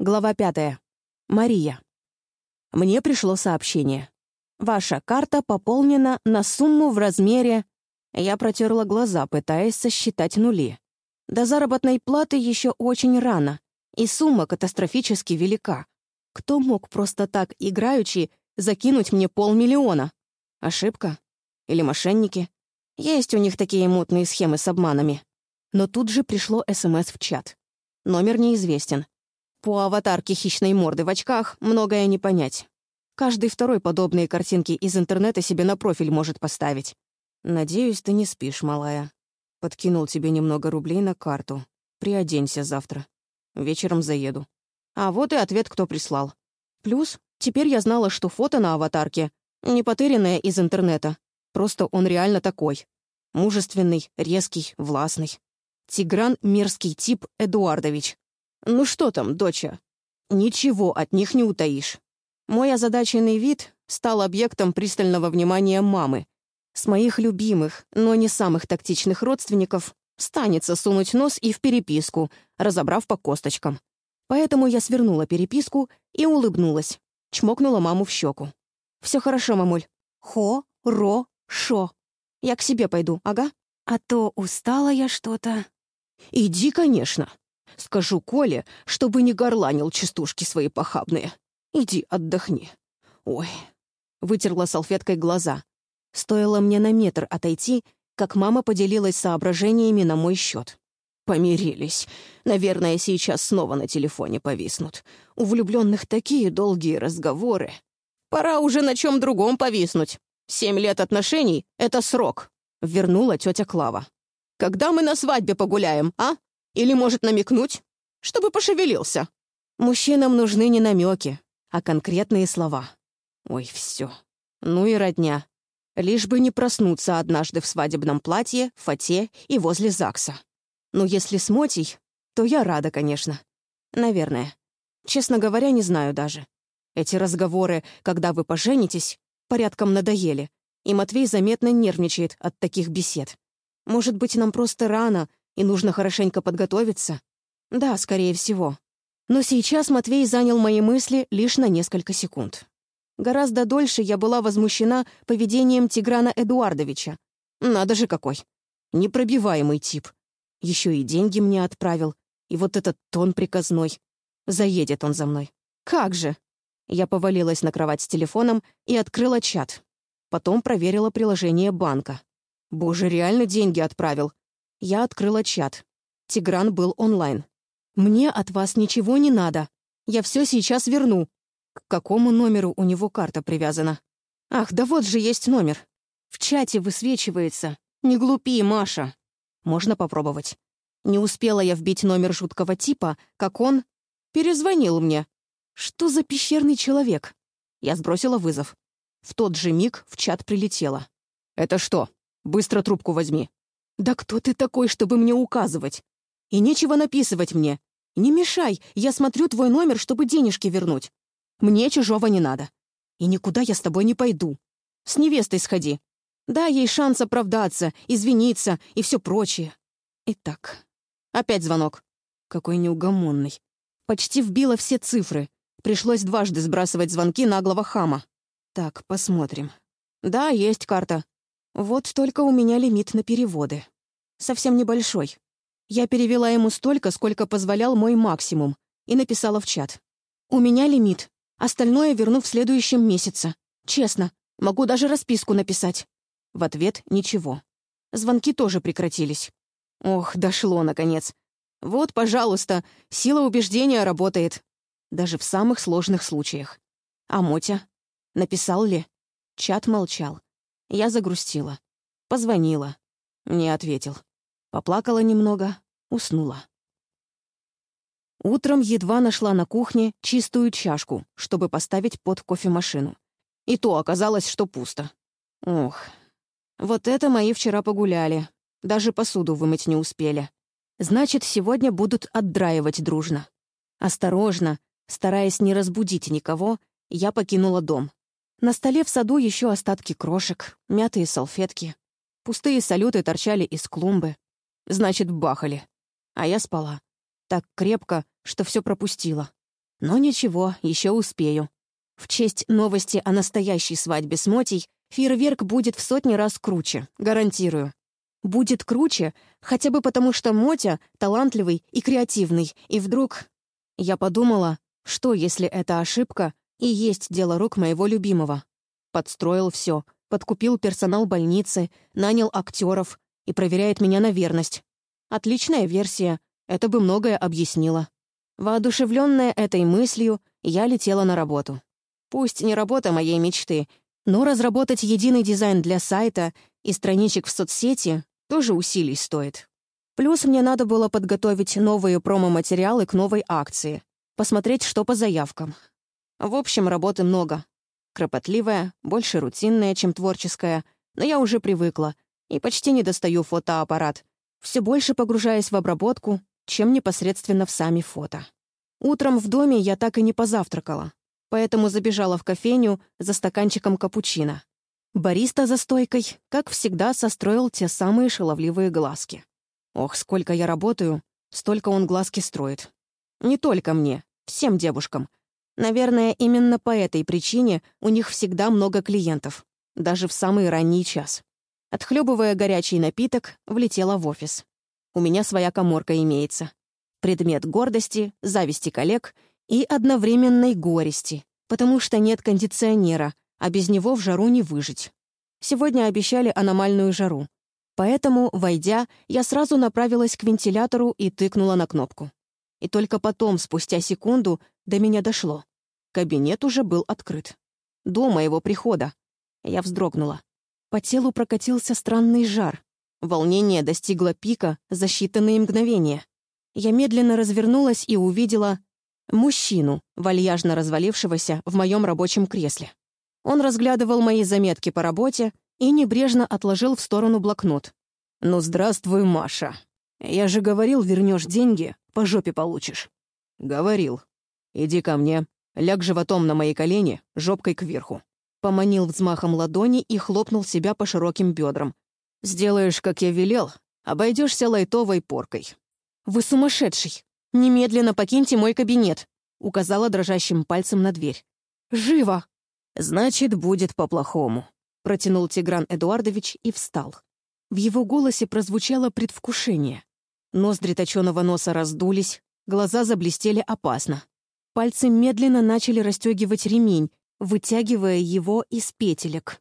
Глава пятая. Мария. Мне пришло сообщение. Ваша карта пополнена на сумму в размере... Я протерла глаза, пытаясь сосчитать нули. До заработной платы еще очень рано, и сумма катастрофически велика. Кто мог просто так, играючи, закинуть мне полмиллиона? Ошибка? Или мошенники? Есть у них такие мутные схемы с обманами. Но тут же пришло СМС в чат. Номер неизвестен. По аватарке хищной морды в очках многое не понять. Каждый второй подобные картинки из интернета себе на профиль может поставить. «Надеюсь, ты не спишь, малая. Подкинул тебе немного рублей на карту. Приоденься завтра. Вечером заеду». А вот и ответ, кто прислал. Плюс, теперь я знала, что фото на аватарке не потерянное из интернета. Просто он реально такой. Мужественный, резкий, властный. Тигран — мерзкий тип Эдуардович. «Ну что там, доча?» «Ничего от них не утаишь». Мой озадаченный вид стал объектом пристального внимания мамы. С моих любимых, но не самых тактичных родственников станется сунуть нос и в переписку, разобрав по косточкам. Поэтому я свернула переписку и улыбнулась. Чмокнула маму в щеку. «Все хорошо, мамуль. Хо-ро-шо. Я к себе пойду, ага. А то устала я что-то». «Иди, конечно», Скажу Коле, чтобы не горланил частушки свои похабные. Иди отдохни. Ой. Вытерла салфеткой глаза. Стоило мне на метр отойти, как мама поделилась соображениями на мой счет. Помирились. Наверное, сейчас снова на телефоне повиснут. У влюбленных такие долгие разговоры. Пора уже на чем другом повиснуть. Семь лет отношений — это срок. Вернула тетя Клава. Когда мы на свадьбе погуляем, а? Или, может, намекнуть? Чтобы пошевелился. Мужчинам нужны не намеки, а конкретные слова. Ой, все. Ну и родня. Лишь бы не проснуться однажды в свадебном платье, фате и возле ЗАГСа. Ну, если с Мотей, то я рада, конечно. Наверное. Честно говоря, не знаю даже. Эти разговоры, когда вы поженитесь, порядком надоели, и Матвей заметно нервничает от таких бесед. Может быть, нам просто рано, и нужно хорошенько подготовиться? Да, скорее всего. Но сейчас Матвей занял мои мысли лишь на несколько секунд. Гораздо дольше я была возмущена поведением Тиграна Эдуардовича. Надо же какой. Непробиваемый тип. Еще и деньги мне отправил. И вот этот тон приказной. Заедет он за мной. Как же? Я повалилась на кровать с телефоном и открыла чат. Потом проверила приложение банка. Боже, реально деньги отправил. Я открыла чат. Тигран был онлайн. «Мне от вас ничего не надо. Я все сейчас верну». К какому номеру у него карта привязана? Ах, да вот же есть номер. В чате высвечивается. Не глупи, Маша. Можно попробовать. Не успела я вбить номер жуткого типа, как он перезвонил мне. Что за пещерный человек? Я сбросила вызов. В тот же миг в чат прилетело. «Это что? Быстро трубку возьми». «Да кто ты такой, чтобы мне указывать? И нечего написывать мне. Не мешай, я смотрю твой номер, чтобы денежки вернуть. Мне чужого не надо. И никуда я с тобой не пойду. С невестой сходи. Дай ей шанс оправдаться, извиниться и все прочее. Итак, опять звонок. Какой неугомонный. Почти вбила все цифры. Пришлось дважды сбрасывать звонки наглого хама. Так, посмотрим. Да, есть карта. Вот только у меня лимит на переводы. Совсем небольшой. Я перевела ему столько, сколько позволял мой максимум, и написала в чат. «У меня лимит. Остальное верну в следующем месяце. Честно, могу даже расписку написать». В ответ ничего. Звонки тоже прекратились. Ох, дошло, наконец. Вот, пожалуйста, сила убеждения работает. Даже в самых сложных случаях. А Мотя? Написал ли? Чат молчал. Я загрустила. Позвонила. Не ответил. Поплакала немного, уснула. Утром едва нашла на кухне чистую чашку, чтобы поставить под кофемашину. И то оказалось, что пусто. Ох, вот это мои вчера погуляли. Даже посуду вымыть не успели. Значит, сегодня будут отдраивать дружно. Осторожно, стараясь не разбудить никого, я покинула дом. На столе в саду еще остатки крошек, мятые салфетки. Пустые салюты торчали из клумбы. Значит, бахали. А я спала. Так крепко, что все пропустила. Но ничего, еще успею. В честь новости о настоящей свадьбе с Мотей фейерверк будет в сотни раз круче, гарантирую. Будет круче, хотя бы потому, что Мотя талантливый и креативный, и вдруг... Я подумала, что если это ошибка и есть дело рук моего любимого. Подстроил все, подкупил персонал больницы, нанял актеров и проверяет меня на верность. Отличная версия, это бы многое объяснило. Воодушевленная этой мыслью, я летела на работу. Пусть не работа моей мечты, но разработать единый дизайн для сайта и страничек в соцсети тоже усилий стоит. Плюс мне надо было подготовить новые промо-материалы к новой акции, посмотреть, что по заявкам. В общем, работы много. Кропотливая, больше рутинная, чем творческая, но я уже привыкла и почти не достаю фотоаппарат, все больше погружаясь в обработку, чем непосредственно в сами фото. Утром в доме я так и не позавтракала, поэтому забежала в кофейню за стаканчиком капучино. Бариста за стойкой, как всегда, состроил те самые шаловливые глазки. Ох, сколько я работаю, столько он глазки строит. Не только мне, всем девушкам. Наверное, именно по этой причине у них всегда много клиентов, даже в самый ранний час. Отхлебывая горячий напиток, влетела в офис. У меня своя коморка имеется. Предмет гордости, зависти коллег и одновременной горести, потому что нет кондиционера, а без него в жару не выжить. Сегодня обещали аномальную жару. Поэтому, войдя, я сразу направилась к вентилятору и тыкнула на кнопку. И только потом, спустя секунду, до меня дошло. Кабинет уже был открыт. До моего прихода. Я вздрогнула. По телу прокатился странный жар. Волнение достигло пика за считанные мгновения. Я медленно развернулась и увидела мужчину, вальяжно развалившегося в моем рабочем кресле. Он разглядывал мои заметки по работе и небрежно отложил в сторону блокнот. «Ну, здравствуй, Маша. Я же говорил, вернешь деньги, по жопе получишь». «Говорил. Иди ко мне, ляг животом на мои колени, жопкой кверху». Поманил взмахом ладони и хлопнул себя по широким бедрам. «Сделаешь, как я велел, обойдешься лайтовой поркой». «Вы сумасшедший! Немедленно покиньте мой кабинет!» указала дрожащим пальцем на дверь. «Живо!» «Значит, будет по-плохому», — протянул Тигран Эдуардович и встал. В его голосе прозвучало предвкушение. Ноздри точеного носа раздулись, глаза заблестели опасно. Пальцы медленно начали расстегивать ремень, вытягивая его из петелек.